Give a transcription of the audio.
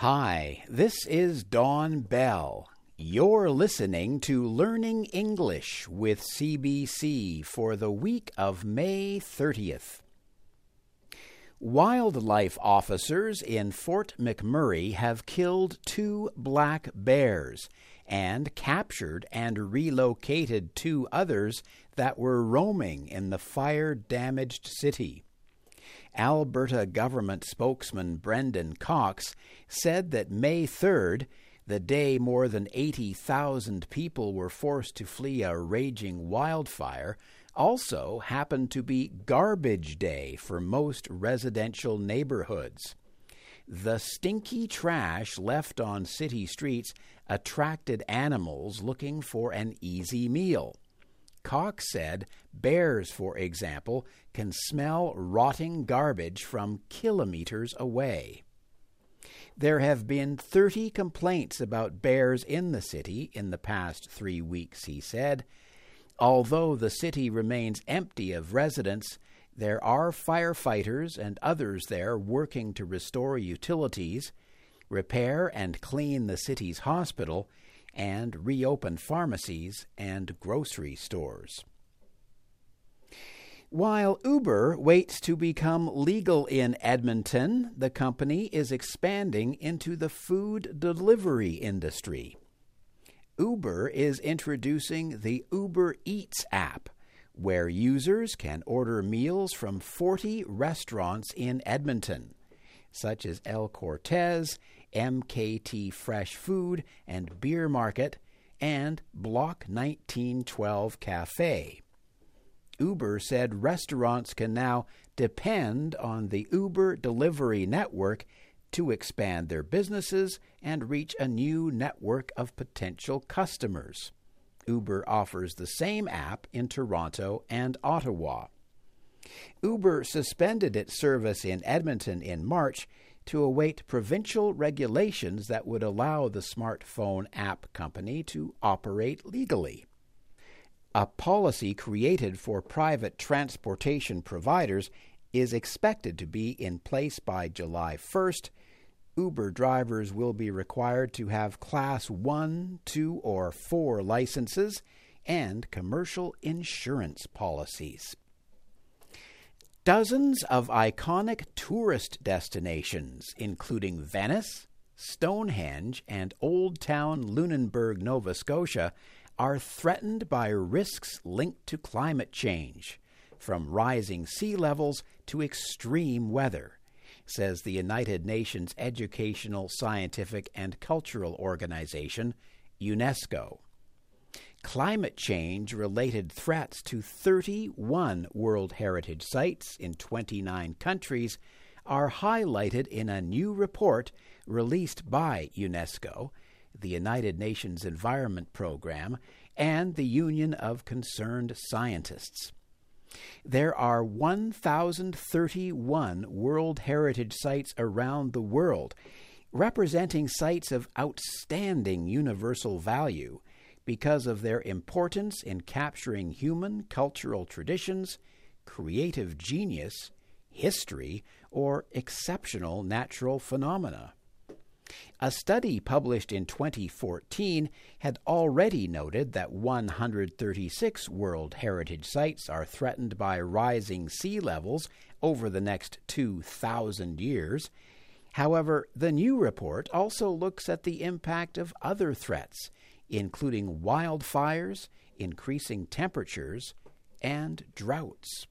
Hi, this is Don Bell. You're listening to Learning English with CBC for the week of May 30th. Wildlife officers in Fort McMurray have killed two black bears and captured and relocated two others that were roaming in the fire damaged city. Alberta government spokesman Brendan Cox said that May 3rd, the day more than 80,000 people were forced to flee a raging wildfire, also happened to be garbage day for most residential neighborhoods. The stinky trash left on city streets attracted animals looking for an easy meal. Cox said bears, for example, can smell rotting garbage from kilometers away. There have been 30 complaints about bears in the city in the past three weeks, he said. Although the city remains empty of residents, there are firefighters and others there working to restore utilities, repair and clean the city's hospital, and reopen pharmacies and grocery stores. While Uber waits to become legal in Edmonton, the company is expanding into the food delivery industry. Uber is introducing the Uber Eats app, where users can order meals from 40 restaurants in Edmonton, such as El Cortez MKT Fresh Food and Beer Market, and Block 1912 Cafe. Uber said restaurants can now depend on the Uber delivery network to expand their businesses and reach a new network of potential customers. Uber offers the same app in Toronto and Ottawa. Uber suspended its service in Edmonton in March to await provincial regulations that would allow the smartphone app company to operate legally. A policy created for private transportation providers is expected to be in place by July 1st. Uber drivers will be required to have Class 1, 2, or 4 licenses and commercial insurance policies. Dozens of iconic tourist destinations, including Venice, Stonehenge, and Old Town Lunenburg, Nova Scotia, are threatened by risks linked to climate change, from rising sea levels to extreme weather, says the United Nations Educational, Scientific, and Cultural Organization, UNESCO climate change related threats to 31 World Heritage Sites in 29 countries are highlighted in a new report released by UNESCO, the United Nations Environment Program, and the Union of Concerned Scientists. There are 1,031 World Heritage Sites around the world, representing sites of outstanding universal value because of their importance in capturing human cultural traditions, creative genius, history, or exceptional natural phenomena. A study published in 2014 had already noted that 136 World Heritage Sites are threatened by rising sea levels over the next 2,000 years. However, the new report also looks at the impact of other threats, including wildfires, increasing temperatures, and droughts.